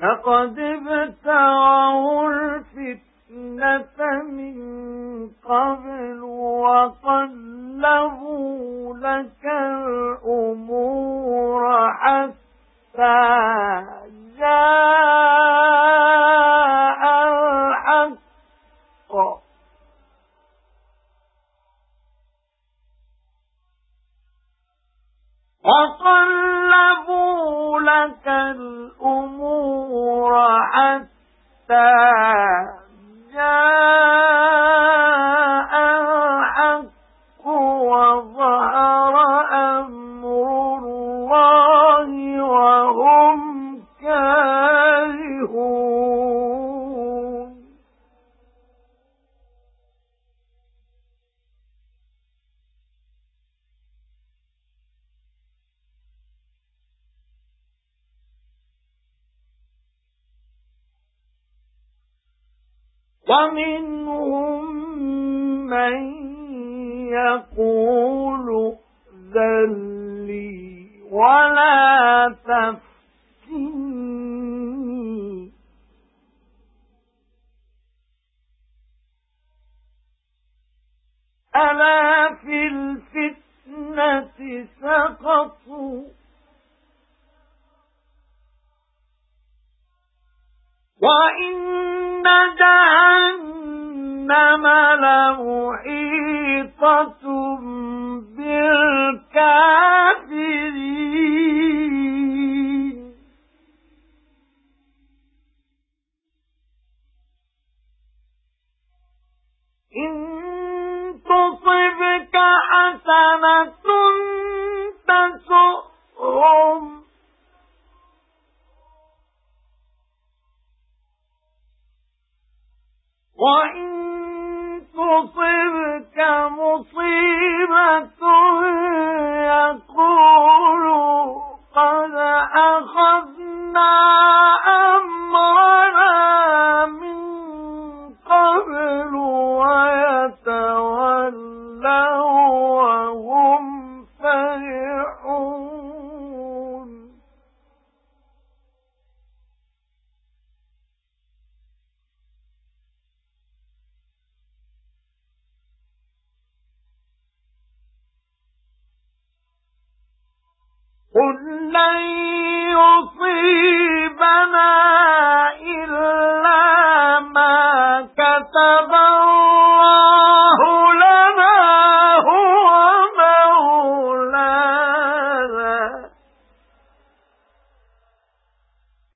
فقد ابتغوا الفتنة من قبل وقلبوا لك الأمور حتى جاء الحق. وقلبوا لك الأمور حتى ومنهم من يقول ذلي ولا تفتني. ألا في الفتنة سقطوا؟ وَإِنَّ جَهَنَّمَ لَمُحِيطَةٌ بِالْكَافِرِينَ. إِن تُصِبْكَ حَسَنَةٌ تَسُؤْهُمْ وَإِن تُصِبْكَ مُصِيبَةٌ قُل لَّن يُصِيبَنَا إِلَّا مَا كَتَبَ